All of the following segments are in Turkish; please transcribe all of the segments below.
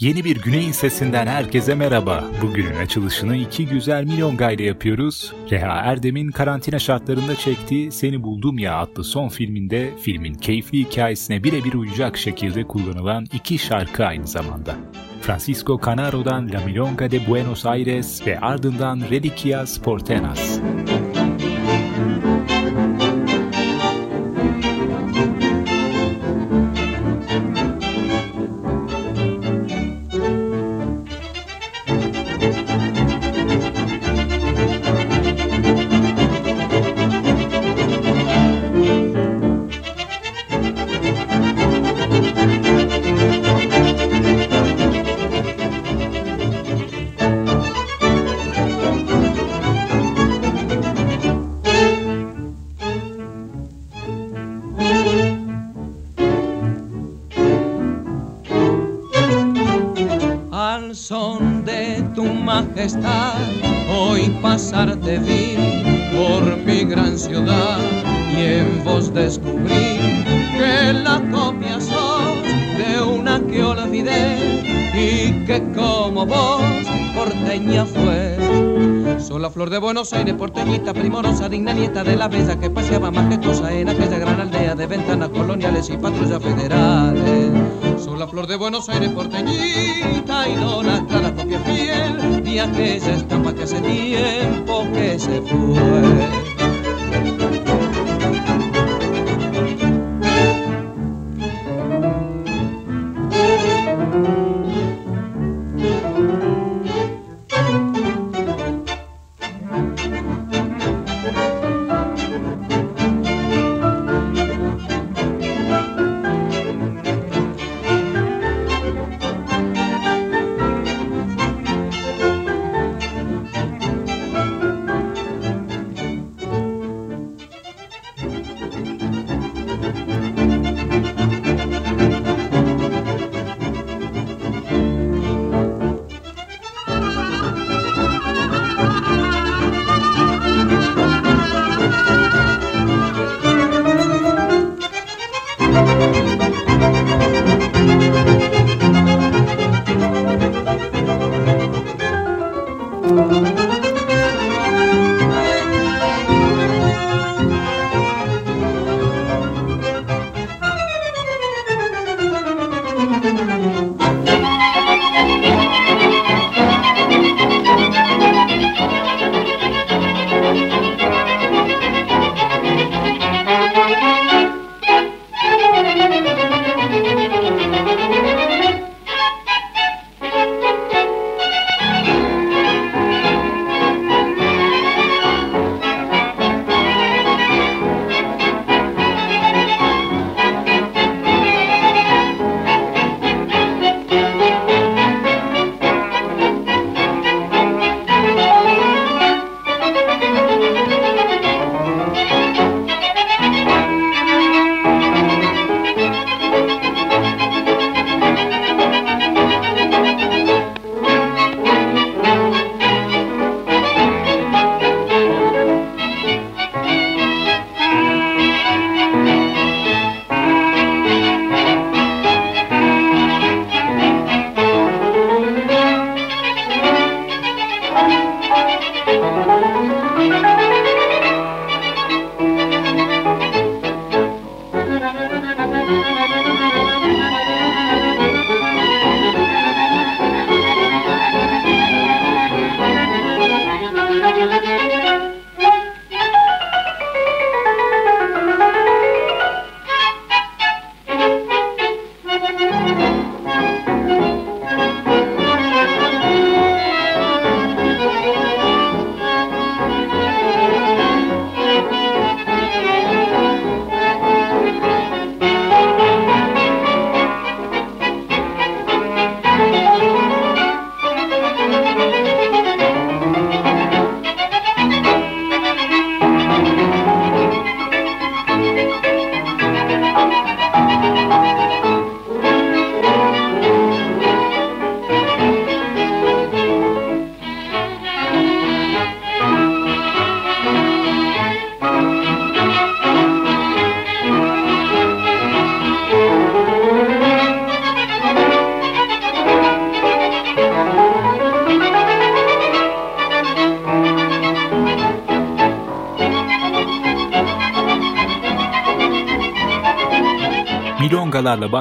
Yeni bir Güney'in sesinden herkese merhaba. Bugünün açılışını iki güzel milyon ile yapıyoruz. Reha Erdem'in karantina şartlarında çektiği Seni Buldum Ya adlı son filminde filmin keyifli hikayesine birebir uyacak şekilde kullanılan iki şarkı aynı zamanda. Francisco Canaro'dan La Milonga de Buenos Aires ve ardından Reliquias Portenas. hoy Buenos Aires, porteñita, primorosa, digna nieta de la bella que paseaba cosa en aquella gran aldea de ventanas coloniales y patrullas federales. Soy la flor de Buenos Aires, porteñita, idolatrada, copia fiel de aquella estampa que hace tiempo que se fue.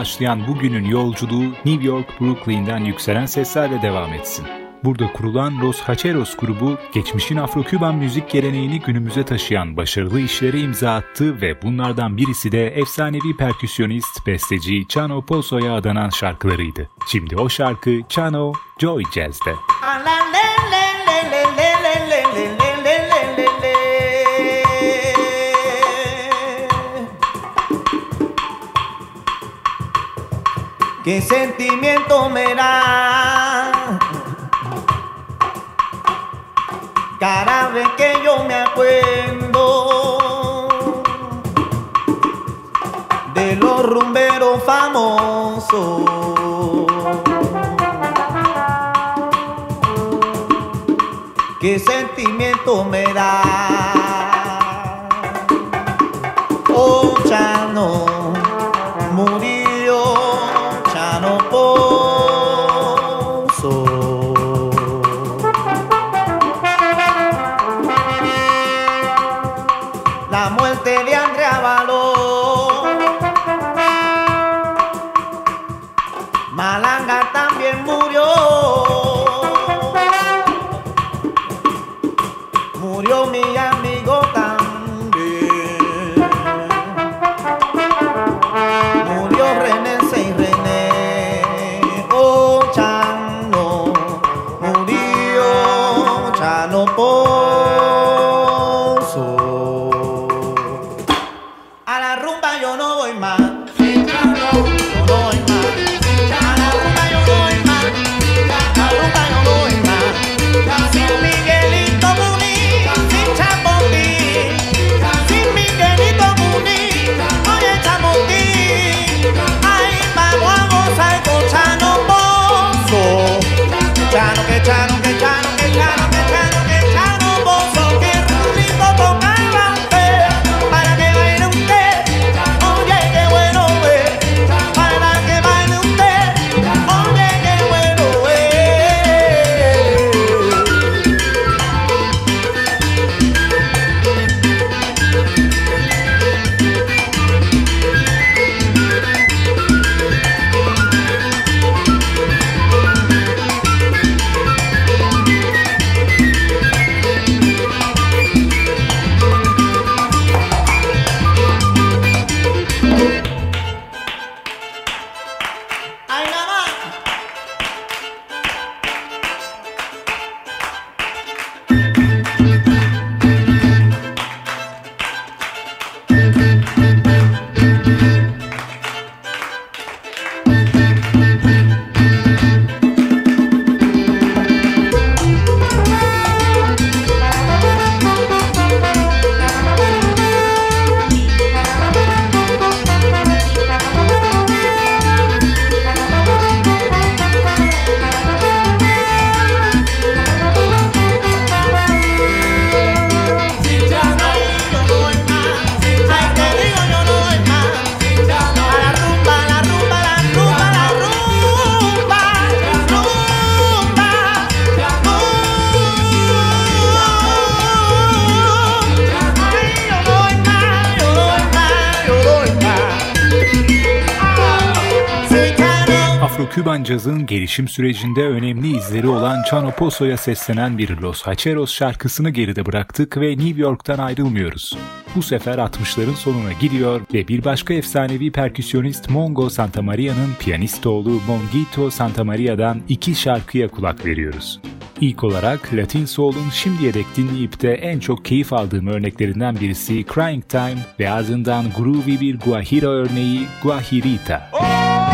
Başlayan bugünün yolculuğu New York, Brooklyn'den yükselen seslerle devam etsin. Burada kurulan Los Hacheros grubu, geçmişin Afro-Küban müzik geleneğini günümüze taşıyan başarılı işlere imza attı ve bunlardan birisi de efsanevi perküsyonist, besteci Chano Pozo'ya adanan şarkılarıydı. Şimdi o şarkı Chano Joy Jazz'de. ¿Qué sentimiento me da? Cada vez que yo me acuerdo de los rumberos famosos. ¿Qué sentimiento me da? Oh, Afro-Küban cazın gelişim sürecinde önemli izleri olan Chano Pozo'ya seslenen bir Los Hacheros şarkısını geride bıraktık ve New York'tan ayrılmıyoruz. Bu sefer 60'ların sonuna gidiyor ve bir başka efsanevi perküsyonist Mongo Santamaria'nın piyanist oğlu Mongito Santamaria'dan iki şarkıya kulak veriyoruz. İlk olarak Latin Soul'un şimdiye dek dinleyip de en çok keyif aldığım örneklerinden birisi Crying Time ve ardından groovy bir Guajira örneği Guajirita. Oh,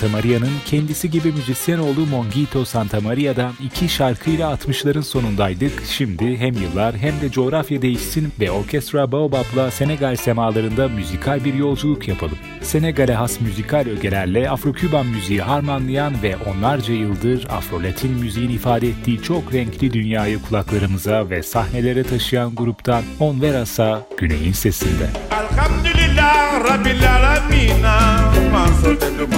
Santa Maria'nın kendisi gibi müzisyen olduğu Mongito Santa Maria'dan iki şarkıyla 60'ların sonundaydık. Şimdi hem yıllar hem de coğrafya değişsin ve Orkestra Baobab'la Senegal semalarında müzikal bir yolculuk yapalım. Senegal'e has müzikal ögelerle Afro-Küban müziği harmanlayan ve onlarca yıldır Afro-Latin müziğin ifade ettiği çok renkli dünyayı kulaklarımıza ve sahnelere taşıyan gruptan On Veras'a Güney'in sesinde. Alhamdulillah Rabbil Alamina manso tendo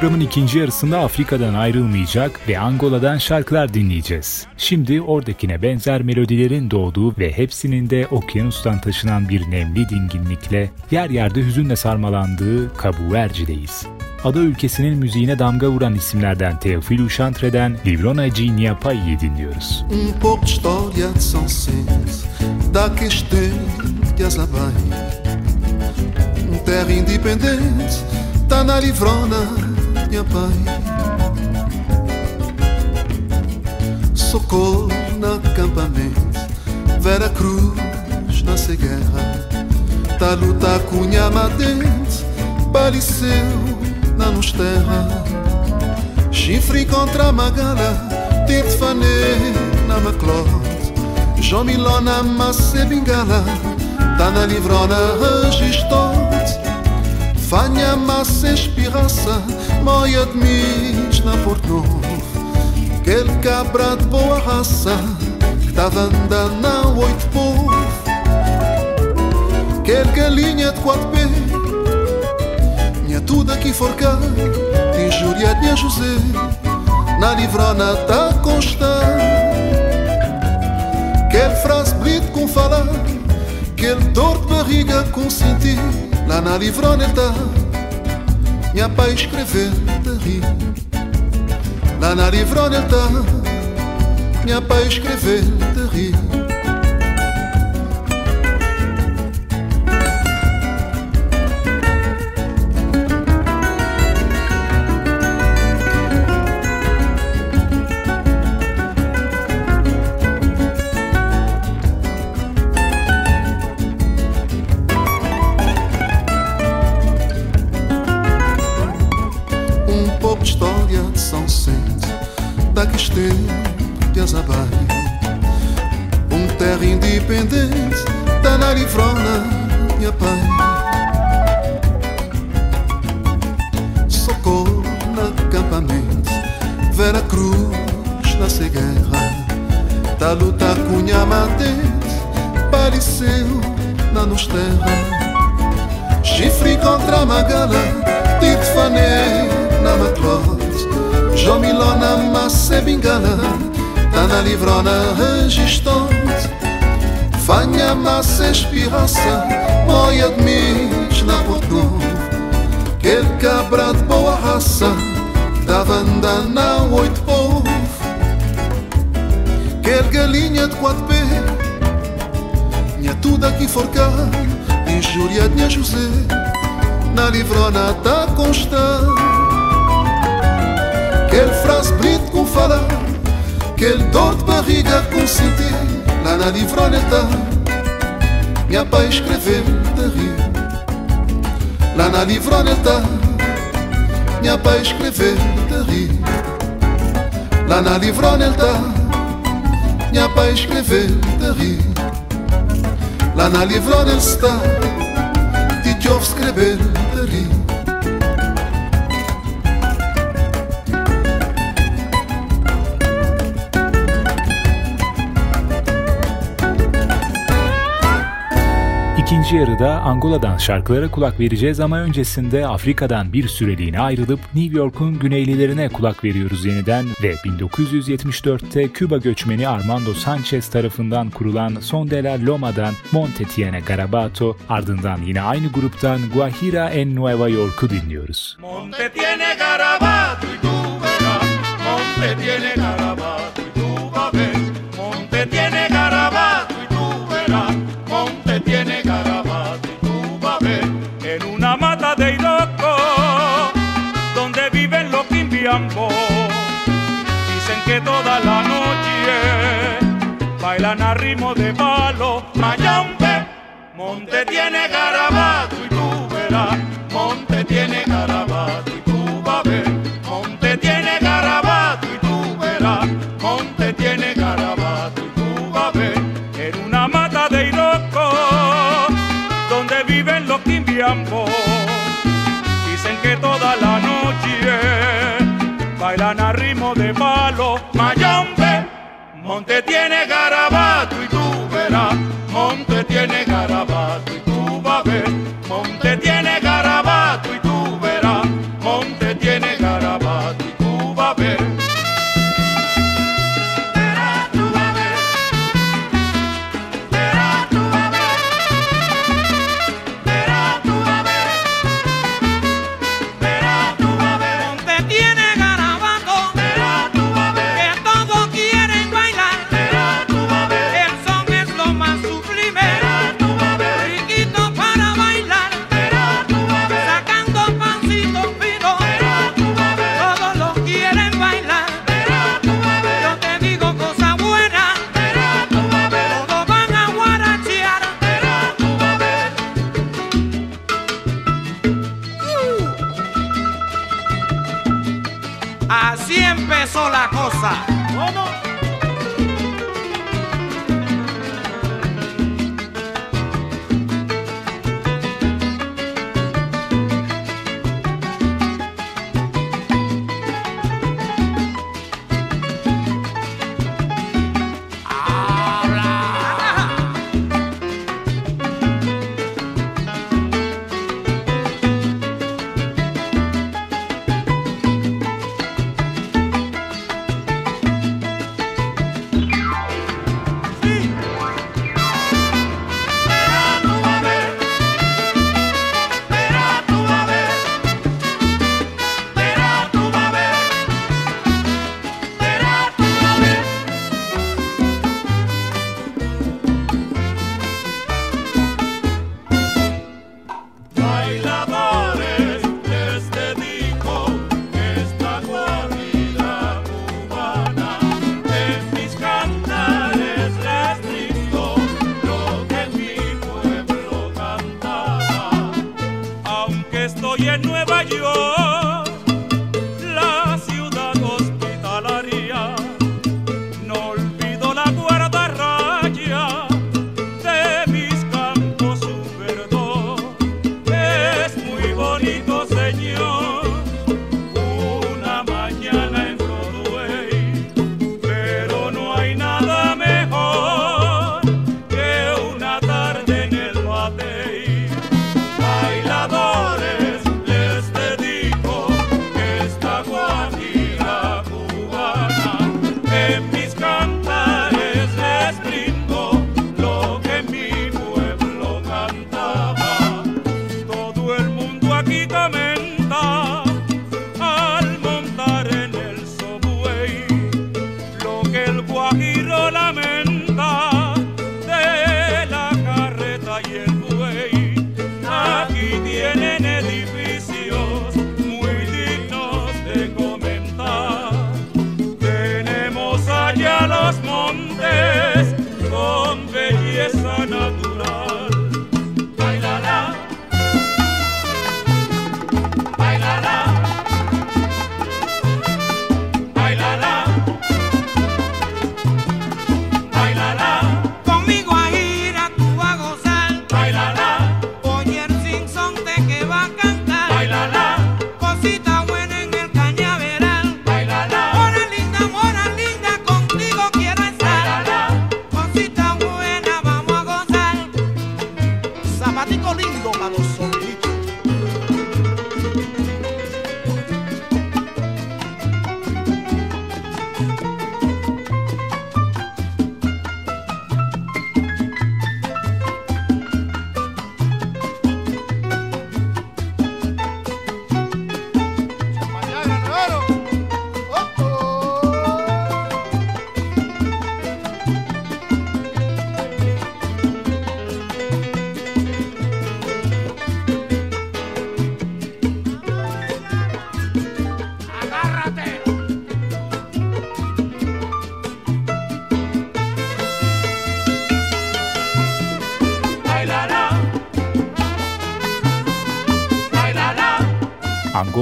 Programın ikinci yarısında Afrika'dan ayrılmayacak ve Angola'dan şarkılar dinleyeceğiz. Şimdi oradakine benzer melodilerin doğduğu ve hepsinin de okyanustan taşınan bir nemli dinginlikle yer yerde hüzünle sarmalandığı Kabuverci'deyiz. Ada ülkesinin müziğine damga vuran isimlerden Teofilo Chantre'den Livrona G. Niapai'yi dinliyoruz. Terra independente Tá na livrona minha pai. Socorro no acampamento Vera Cruz na guerra. Tá luta cunha madente Baliceu na nos terra Chifre contra Magala Tite fané na Maclote João Milona Masse Bingala Tá na livrona registote Fania mas inspiraça, moja dmić na portnów. Wielka brat boa rasa, kta wanda na łojtpów. Wielka linia tkładpy, nie tuda kiforka, i żuria dnia żuzy, na livrona ta consta. Quer frase brilho com falar, quer dor de barriga com sentir na livrona tá Minha pai escrever de rir. Lá na livrona tá Minha pai escrever de rir respiracja Moja mieć na boa Kilka brat vandana hasa Dawenda na galinha de quatro tkładby Nie tudo aqui forka I de minha José Na livrona da consta Quer frase brito com falar Quer dor de barriga com sentir Lá na livrona está. Minha pai escrever de rir. Lá na livrona tá Minha pai escrever de rir. Lá na livrona tá Minha pai escrever de rir. Lá na livrona está Ti ouve escrever de rir İkinci yarıda Angola'dan şarkılara kulak vereceğiz ama öncesinde Afrika'dan bir süreliğine ayrılıp New York'un güneylilerine kulak veriyoruz yeniden ve 1974'te Küba göçmeni Armando Sanchez tarafından kurulan Son de la Loma'dan Monte Tiene Garabato ardından yine aynı gruptan Guajira en Nueva York'u dinliyoruz. Monte tiene garabato y tu verás, Monte tiene garabato dicen que toda la noche bailan a ritmo de palo, mayambe, Monte tiene garabato y tú verás, Monte tiene garabato y tú vas a ver, Monte tiene garabato y tú verás, Monte tiene garabato y tú vas a ver, en una mata de Iroco, donde viven los quimbiambos, dicen que toda la noche bailan a ritmo de palo,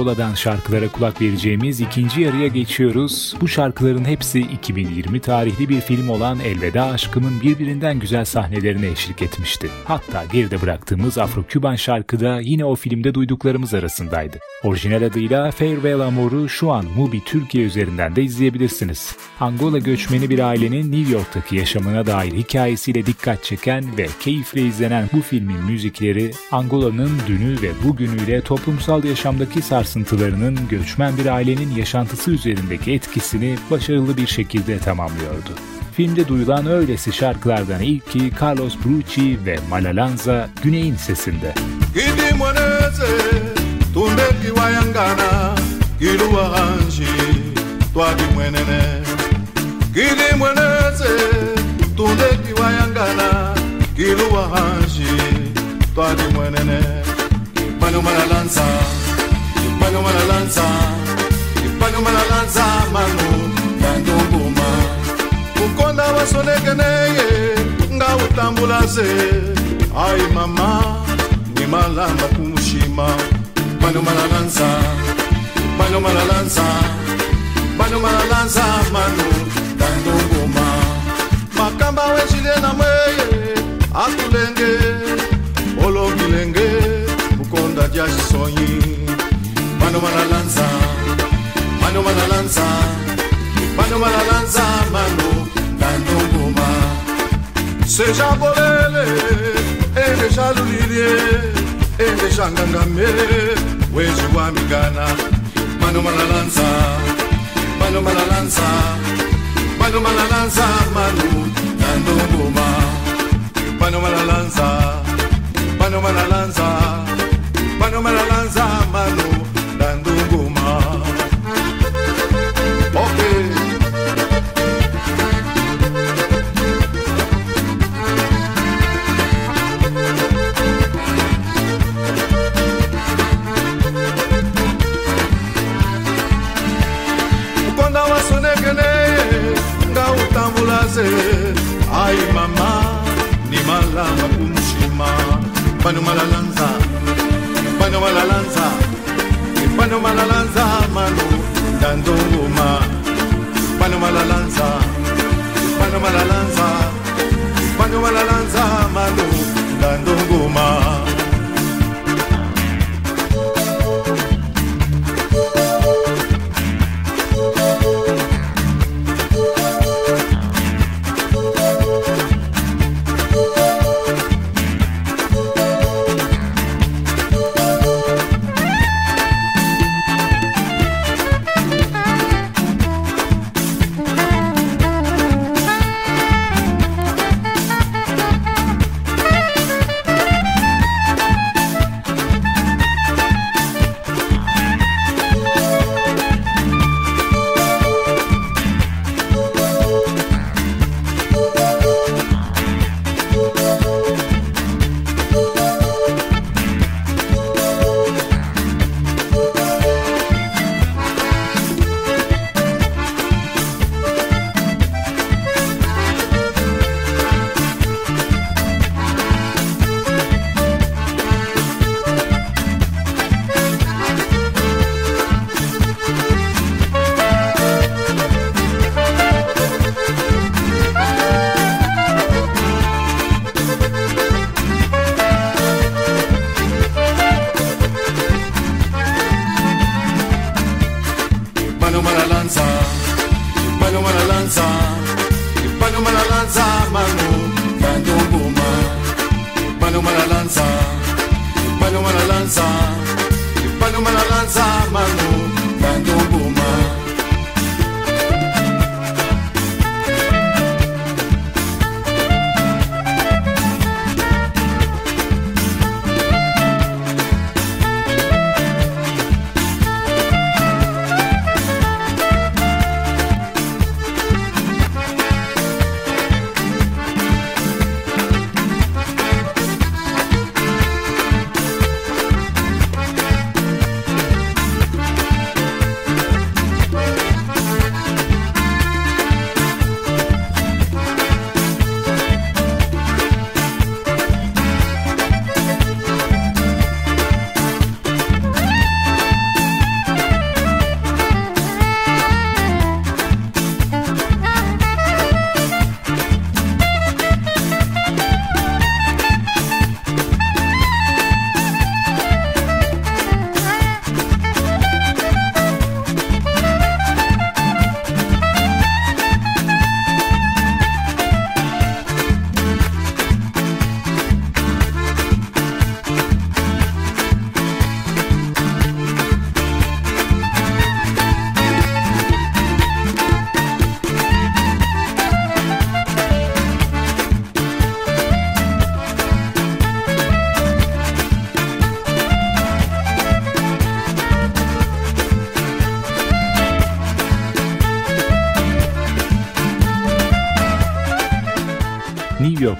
Angola'dan şarkılara kulak vereceğimiz ikinci yarıya geçiyoruz. Bu şarkıların hepsi 2020 tarihli bir film olan Elveda Aşkım'ın birbirinden güzel sahnelerine eşlik etmişti. Hatta geride bıraktığımız Afro-Küban şarkı da yine o filmde duyduklarımız arasındaydı. Orijinal adıyla Farewell Amour'u şu an Mubi Türkiye üzerinden de izleyebilirsiniz. Angola göçmeni bir ailenin New York'taki yaşamına dair hikayesiyle dikkat çeken ve keyifle izlenen bu filmin müzikleri Angola'nın dünü ve bugünüyle toplumsal yaşamdaki sarsıntılarının göçmen bir ailenin yaşantısı üzerindeki etkisini başarılı bir şekilde tamamlıyordu. Filmde duyulan öylesi şarkılardan ilki Carlos Brucci ve Malalanza Güney'in sesinde. Kiwayangana, kiluwahanji, twadi mwenene. Manu malalanza, Ipanga malalanza Ipanga malalanza manu Kandunguma Ukonda wasonekeneye Nga utambulaze Ay mama Ni malamba kumushima. Ipanga malalanza Ipanga malalanza Ipanga malalanza manu Kandunguma Makamba wechile na mweye Atulenge Olongilenge Ukonda jasonyi mano alla lanza, mano alla lanza, mano alla lanza, mano tanto goma. Se già volele, e ne già l'ulire, e ne già ngangamere, wezu wa migana, mano alla lanza, mano alla lanza, mano alla lanza, mano tanto goma. Mano alla lanza, mano alla lanza, mano alla lanza, mano. Panuma la lanza, Panuma la lanza.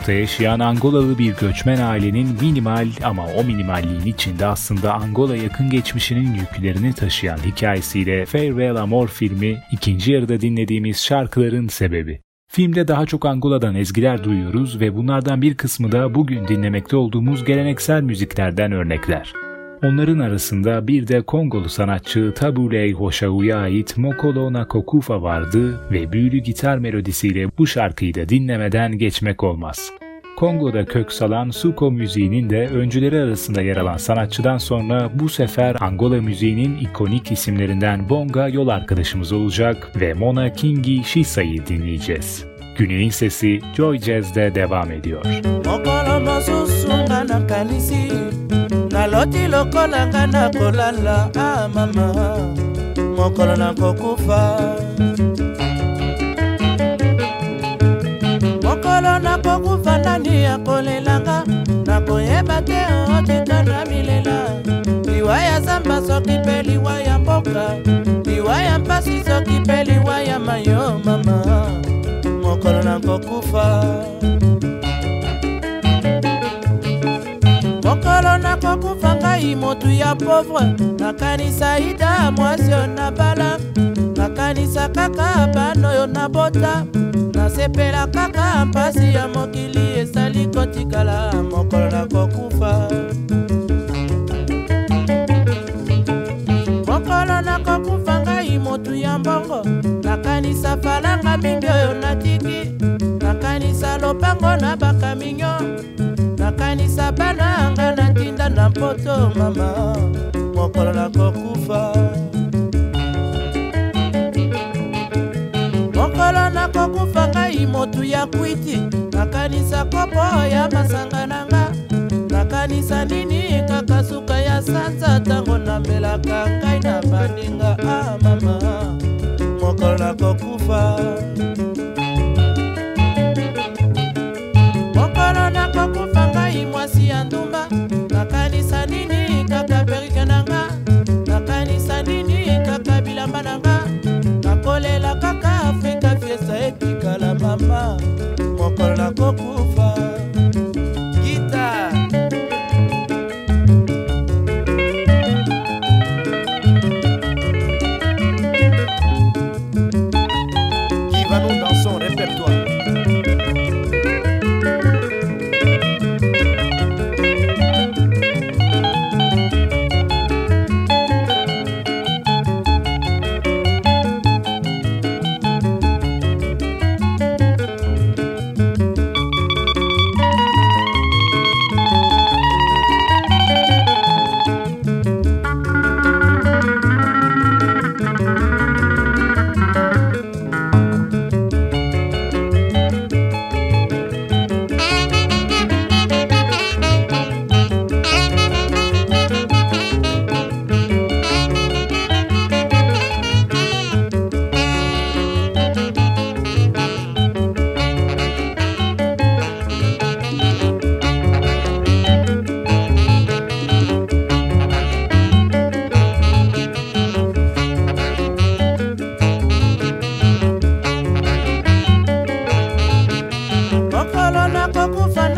York'ta yaşayan Angolalı bir göçmen ailenin minimal ama o minimalliğin içinde aslında Angola yakın geçmişinin yüklerini taşıyan hikayesiyle Farewell Amor filmi ikinci yarıda dinlediğimiz şarkıların sebebi. Filmde daha çok Angola'dan ezgiler duyuyoruz ve bunlardan bir kısmı da bugün dinlemekte olduğumuz geleneksel müziklerden örnekler. Onların arasında bir de Kongolu sanatçı Tabuley Hoşavu'ya ait Mokolo Nakokufa vardı ve büyülü gitar melodisiyle bu şarkıyı da dinlemeden geçmek olmaz. Kongo'da kök salan Suko müziğinin de öncüleri arasında yer alan sanatçıdan sonra bu sefer Angola müziğinin ikonik isimlerinden Bonga yol arkadaşımız olacak ve Mona Kingi Shisa'yı dinleyeceğiz. Güney'in sesi Joy Jazz'de devam ediyor. Naloti lokola nga nakolala ah mama mokolo nakokufa mokolo nakokufa nani akolelanga? Nakoyeba te otika na milela. Liwa ya zamba soki mpe liwa ya mboka. Liwa ya mpasi soki mpe liwa ya mayo mama. Mokolo nakokufa ngai motu ya pauvre nakanisa ida mwasi oyo nabala nakanisa kaka bana oyo nabota nasepela kaka mpasi ya mokili esali kotikala mokolo nakokufa mokolo nakokufa ngai motu ya mbongo. Nakanisa falanga mingi oyo natiki nakanisa lopango na bakaminyo nakanisa bana nga natinda na mpoto mama. Mokolo nakokufa mokolo nakokufa ngai motu ya kwiti. Nakanisa kopo ya masanga na nga. Nakanisa nini kaka suka ya sanza. Ntango namelaka ngai na baninga. Ah mama. Mokolo nakokufa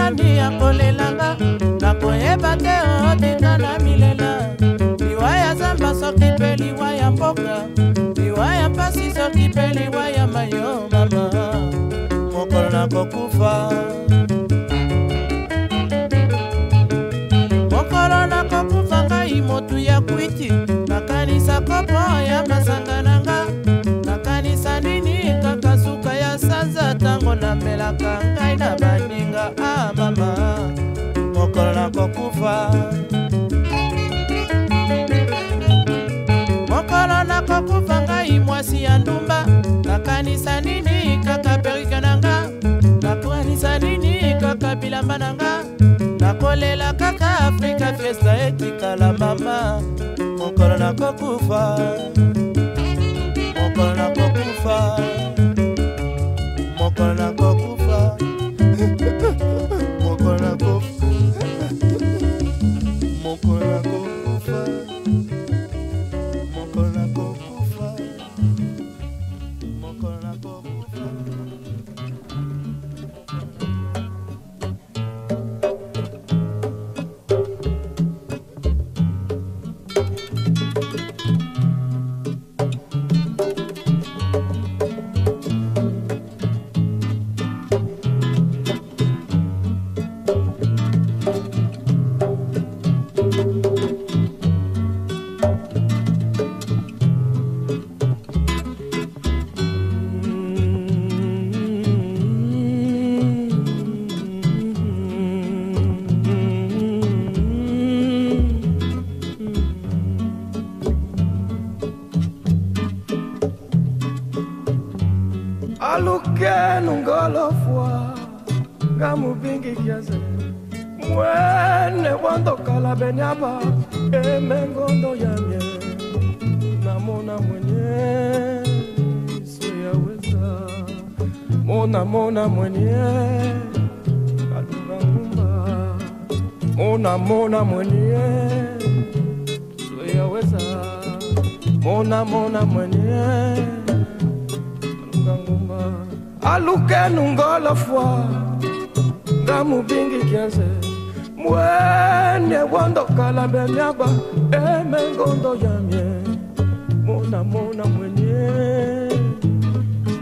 nakokufa nani akolelanga nakoyeba te otinga na milela. Liwa ya zamba soki mpe liwa ya mboka liwa ya mpasi soki mpe liwa ya mayo mama. Mokolo nakokufa mokolo nakokufa ngai motu ya kwiti nakanisa kopo ya masanga na nga. Nakanisa nini kaka suka ya sanza ntango namelaka ngai na nakokufa mokolo nakokufa ngai mwasi ya ndumba. Nakanisa nini kaka perike na nga? Nakanisa nini kaka bilamba na nga? Nakolela kaka afrika fiesta etikala mama mokolo nakokufa alukenu ngolofwa ngamubingi kiaze mwene wandokala benyaba emengondo yamye namona mwenye siyaweza mona mona mwenye kalungangumba mona mona mwenye siyaweza mona mona mwenye alukenu ngolofwa ngamubingi kiaze mwene wandokala benyaba emengondo yamye mona mona mwenye.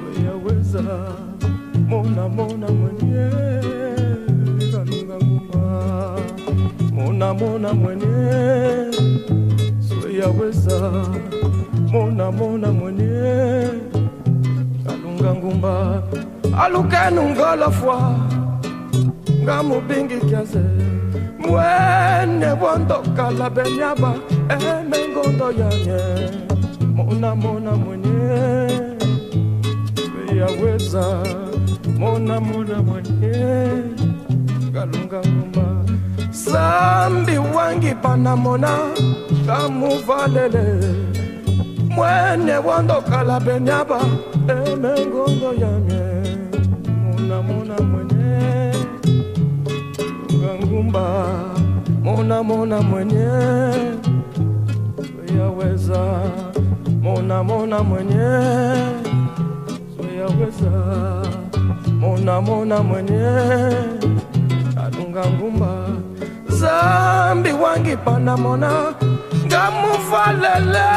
Weyaweza mona mona mwenye. Kalunga nguma mona mona mwenye. Weyaweza mona mona mwenye ngumba alukenu ngolofwa ngamubingi kiaze mwene wondokala benyaba emengondo yanye. Mona mona mwenye yaweza mona mona mwenye kalunga nguma sambi wangi panamona kamuvalele mwene wandokhala benyaba emengondo yanye munamuna mwenye. Ngangumba munamuna mwenye. Yaweza munamuna mwenye. Yaweza munamuna mwenye. Alunga ngumba zambi wangipana mona ngamuvalele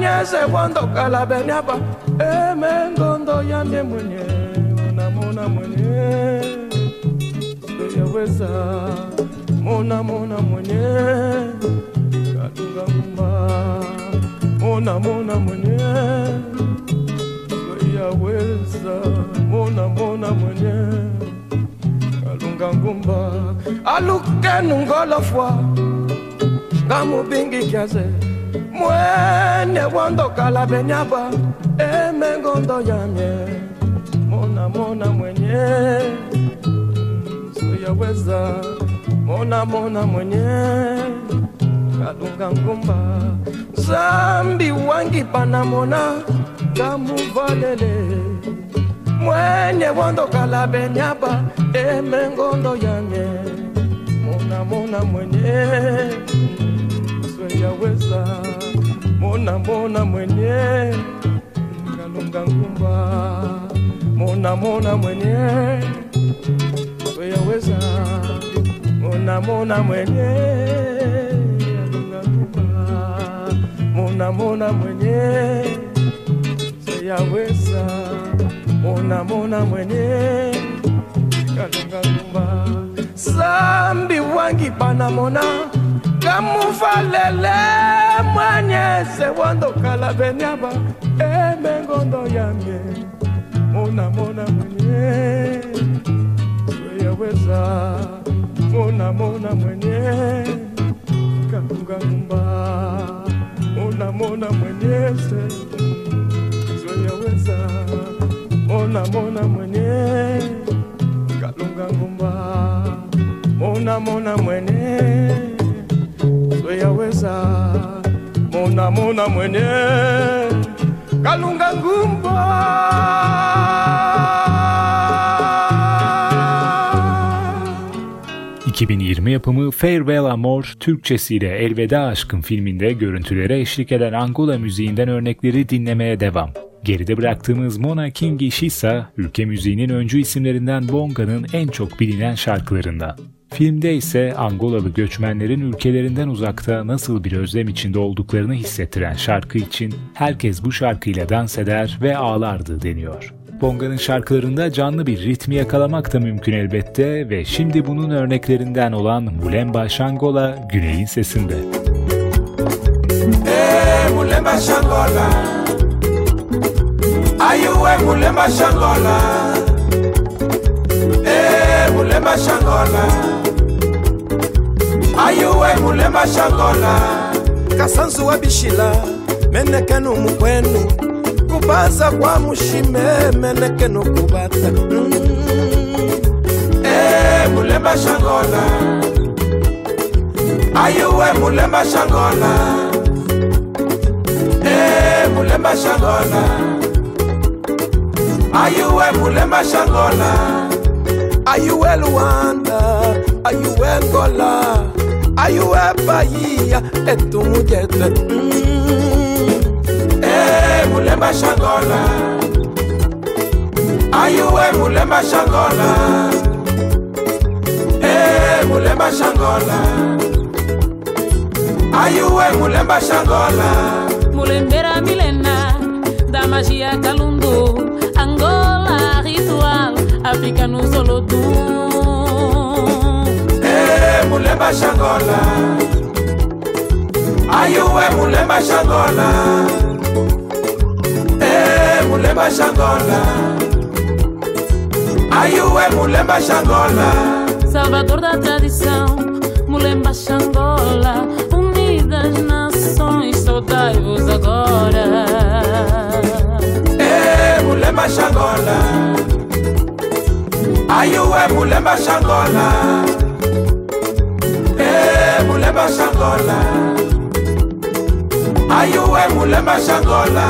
ninyeze kwando kalabe niapa eme ngondo yambye mwenyewe namona mwenyewe yaweza mona mona mwenyewe katunga mumba mona mona mwenyewe yaweza mona mona mwenyewe kalunga ngumba alukenu ngolofwa ngamubingi kyaze mwene wandokala benyaba emengondo eh, yamye mona mona mwenye yaweza mona mona mwenye kalunga ngumba zambi wangi panamona ngamuvalele mwenye wandokala benyaba emengondo eh, yamye mona mona mwenye yaweza mona mona mwenye. Kalunga ngumba. Mona mona mwenye. Yaweza mona mona mwenye. Mona mona mwenye. Yaweza mona mona mwenye. Kalunga ngumba. Zambi wangi panamona kamufalele mwanyese wondokala benyaba emengondo yange. Mona mona mwenye. Weyaweza mona mona mwenye. Kakungangumba mona mona mwenyese zoyaweza mona mona mwenye. Kalungangumba mona mona mwenye. Yaweza mona mona mwenye kalunga ngumba 2020 yapımı Farewell Amor, Türkçesiyle Elveda Aşkın filminde görüntülere eşlik eden Angola müziğinden örnekleri dinlemeye devam. Geride bıraktığımız Mona King Shisa, ülke müziğinin öncü isimlerinden Bonga'nın en çok bilinen şarkılarından. Filmde ise Angolalı göçmenlerin ülkelerinden uzakta nasıl bir özlem içinde olduklarını hissettiren şarkı için herkes bu şarkıyla dans eder ve ağlardı deniyor. Bonga'nın şarkılarında canlı bir ritmi yakalamak da mümkün elbette ve şimdi bunun örneklerinden olan Mulemba Şangola Güney'in sesinde. Eh, Mulemba Shangola. Ayuwe Mulemba Shangola. Eh, Mulemba Shangola. Ayuwe Mulemba Shangola. kasanzu wa bishila menekenu mukwenu. Kubaza kwa mushime meneke nokubata mm. Eh, mulemba shangola ayuwe mulemba shangola Eh, mulemba shangola ayuwe mulemba shangola ayuwe luanda ayuwe ngola ayuwe bahia etumujete mm. Eh, mulemba shangola ayuwe mulemba shangola Eh, mulemba shangola ayuwe mulemba shangola Mulembera milena da magia calundu Angola ritual África no solodum Eh, mulemba shangola. Ayuwe mulemba shangola? Eh, mulemba shangola. Ayuwe mulemba shangola? Salvador da tradição Mulemba Xangola Unidas nações Saudai-vos agora. Eh, mulemba shangola. Ayuwe mulemba shangola? Eh, mulemba shangola ayuwe mulemba shangola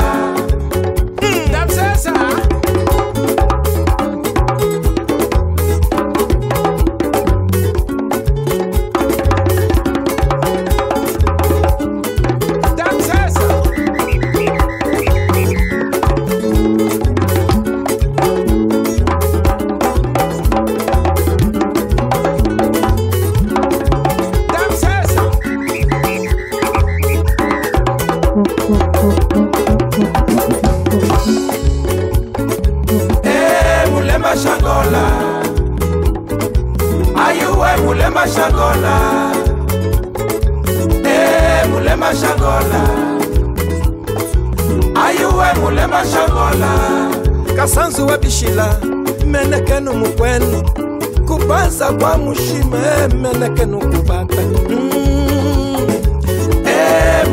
wa mushimemele kenukubaka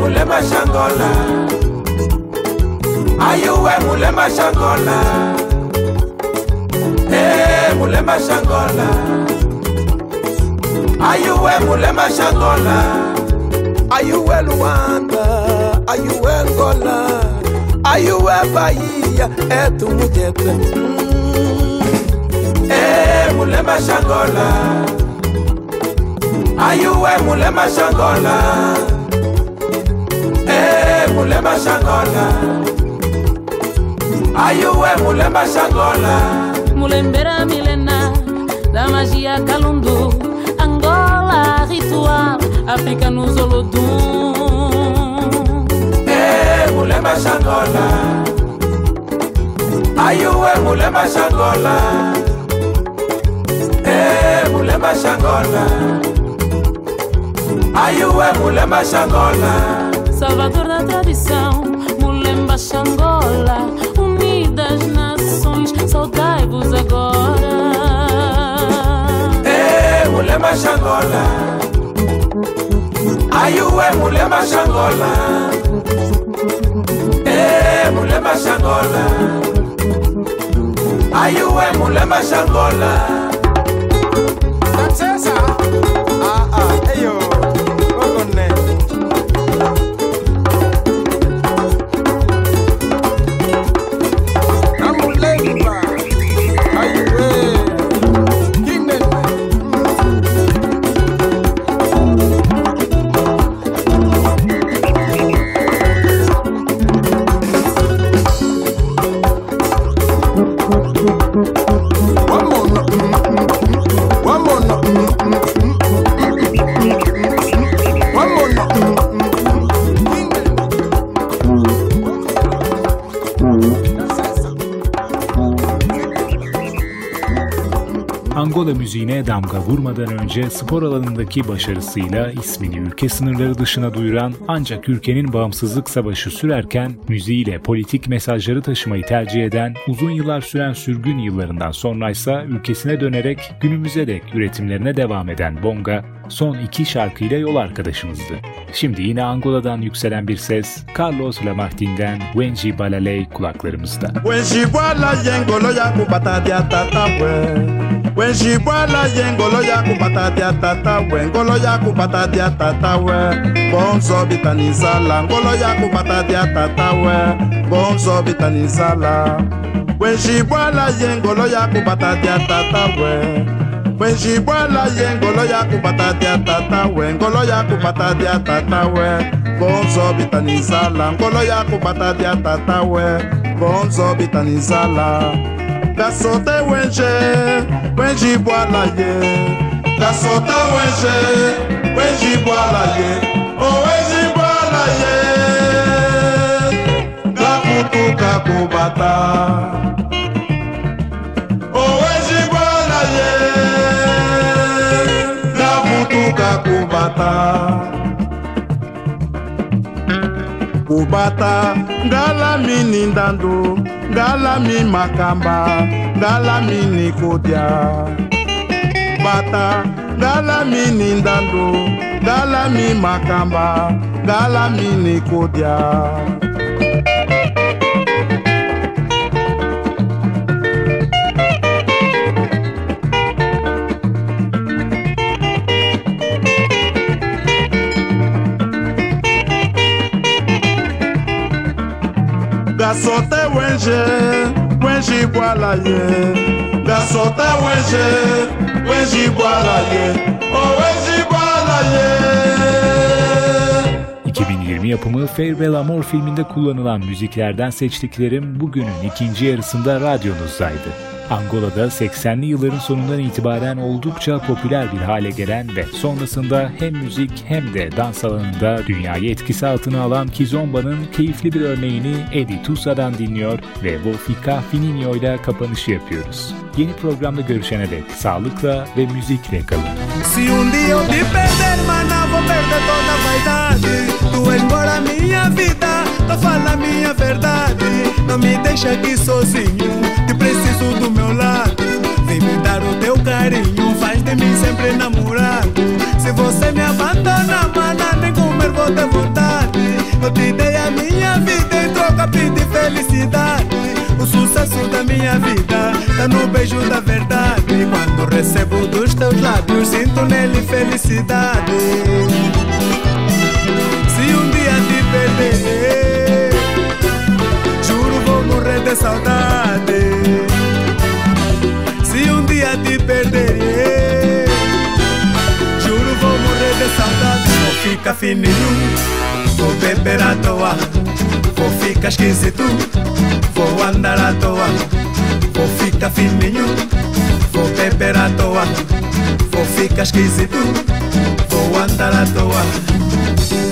mulema shangola ayuwe mulema shangola mulema shangola ayuwe mulema shangola ayuwe luwanda ayuwe ngola ayuwe bayiya etumujepe mm. Mulemba shangola. Ayuwe mulemba shangola? Eh, mulemba shangola. Ayuwe mulemba shangola? Mulembera milena da magia calundu Angola ritual África no solodum Eh, mulemba shangola. Ayuwe mulemba shangola mulemba xangola Aiu é mulemba xangola Salvador da tradição, mulemba xangola Unidas nações, saudai-vos agora. É mulemba xangola Aiu é mulemba xangola É mulemba xangola Aiu é mulemba xangola müziğine damga vurmadan önce spor alanındaki başarısıyla ismini ülke sınırları dışına duyuran ancak ülkenin bağımsızlık savaşı sürerken müziğiyle politik mesajları taşımayı tercih eden uzun yıllar süren sürgün yıllarından sonraysa ülkesine dönerek günümüze dek üretimlerine devam eden Bonga, son iki şarkıyla yol arkadaşımızdı. Şimdi yine Angola'dan yükselen bir ses Carlos Lamartine'den Wenji Balalei kulaklarımızda. Wenji Bala yengolo ya kubata dia tata we. Wenji Bala yengolo ya kubata dia tata we. Ngolo ya kubata dia tata Bonzo bitanizala Ngolo ya kubata dia tata Bonzo bitanizala Wenji Bala yengolo ya kubata dia tata Mwenjibwela ye ngolo ya kupata dia tata we ngolo ya kupata dia tata we. Bonzo bitanizala ngolo ya kupata dia tata we. Bonzo bitanizala Kasote wenje Mwenjibwela ye Kasote wenje Mwenjibwela ye Oh wenjibwela ye Kakutuka kubata bata kobata ngala mini ndando ngala mi makamba ngala mini kodya bata ngala mini ndando ngala mi makamba ngala mini kodya gasote wenje wenji bwala ye gasote wenje wenji bwala ye o wenji bwala ye 2020 yapımı Farewell Amor filminde kullanılan müziklerden seçtiklerim bugünün ikinci yarısında radyonuzdaydı. Angola'da 80'li yılların sonundan itibaren oldukça popüler bir hale gelen ve sonrasında hem müzik hem de dans alanında dünyayı etkisi altına alan Kizomba'nın keyifli bir örneğini Eddie Tusa'dan dinliyor ve Wolfika Fininho ile kapanışı yapıyoruz. Yeni programda görüşene dek sağlıkla ve müzikle kalın. Si un día te perder, mana, vou perder toda a vaidade. Tu embora minha vida, tu fala minha verdade. Não me deixa aqui sozinho, Eu te dei a minha vida em troca, pedi felicidade. O sucesso da minha vida tá no beijo da verdade. Quando recebo dos teus lábios, sinto nele felicidade. Se um dia te perder, juro vou morrer de saudade. Ficar fininho, vou beber à toa, vou ficar esquisito. Vou andar à toa, vou ficar fininho, vou beber à toa, vou ficar esquisito, vou andar à toa.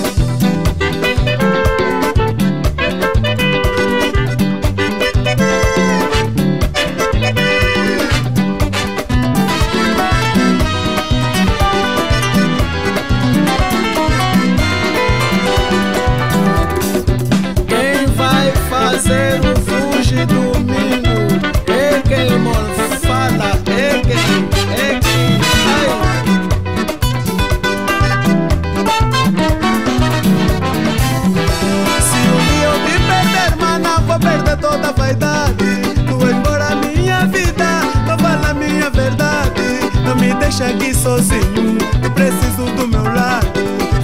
Sozinho, eu preciso do meu lado.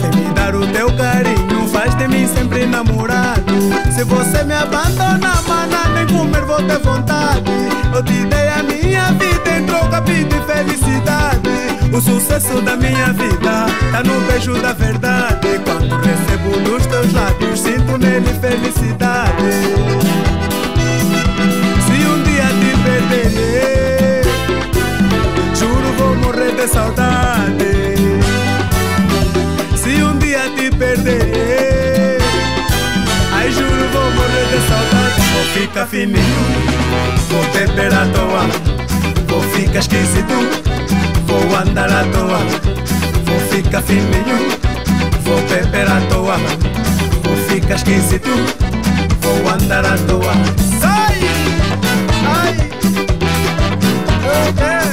Vem me dar o teu carinho, faz de mim sempre namorado. Se você me abandona, mana, nem comer vou ter vontade. Eu te dei a minha vida em troca, pedi felicidade. O sucesso da minha vida tá no beijo da verdade. Quando recebo nos teus lábios, sinto nele felicidade. Ficar fininho, vou beber à toa, vou ficar esquisito, vou andar à toa, vou ficar fininho, vou beber à toa, vou ficar esquisito, vou andar à toa. Sai! Ai! Eu, é.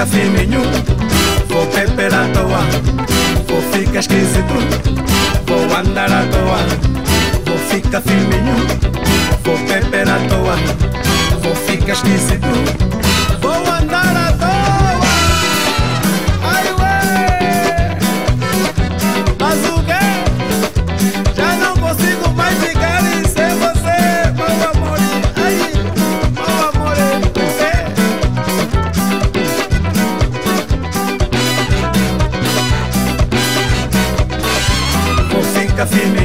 Ficar firminho, vou beber à toa, vou ficar esquisito, vou andar à toa, vou ficar firminho, vou beber à toa, vou ficar esquisito, vacaciones.